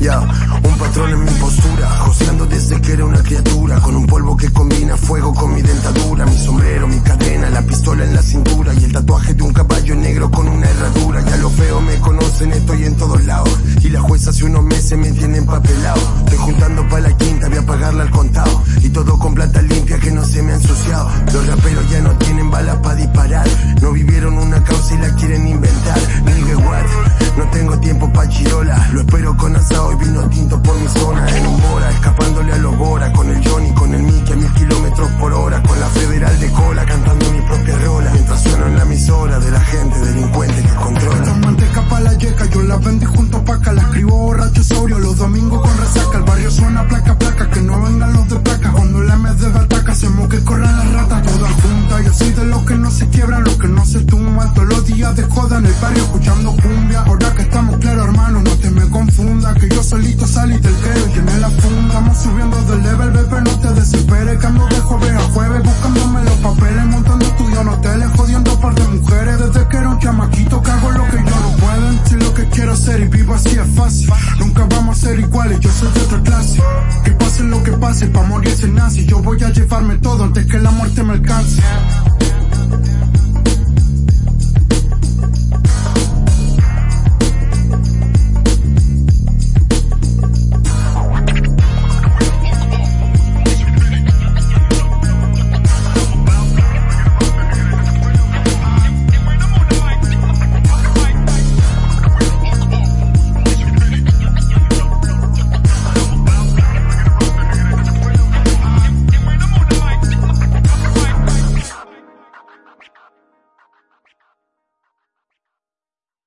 Ya, un patrón en mi postura, joseando desde que era una criatura, con un polvo que combina fuego con mi dentadura, mi sombrero, mi cadena, la pistola en la cintura y el tatuaje de un caballo negro con una herradura. Ya lo veo, me conocen, estoy en todos lados. Y la jueza hace unos meses me tiene empapelado. Estoy juntando para la quinta, voy a pagarla al contado. Y todo con plata limpia que no se me ha ensuciado. Los raperos ya no tienen balas Lo espero con asado y vino tinto por mi zona. En un bora, escapándole a los Bora. Con el Johnny, con el Mickey a mil kilómetros por hora. Con la federal de cola, cantando mi propia rola. Mientras sueno en la emisora de la gente delincuente que controla. Esta manteca pa' la yeca, yo la vendí junto pa' acá. La escribo borracho sobrio, los domingos con resaca. El barrio suena placa, placa, que no vengan los de placa. Cuando la me de ataca, hacemos que corran las ratas todas juntas. Yo soy de los que no se quiebran, los que no se tumban. Todos los días de joda en el barrio subiendo level, bebé, no te desesperes. Cambio de joven a jueves, buscándome los papeles. Montando estudios en hoteles, jodiendo par de mujeres. Desde que era un chamaquito, que lo que yo no pueden. Si lo que quiero hacer y vivo así es fácil. Nunca vamos a ser iguales, yo soy de otra clase. Que pase lo que pase, pa' morirse nazi. Yo voy a llevarme todo antes que la muerte me alcance.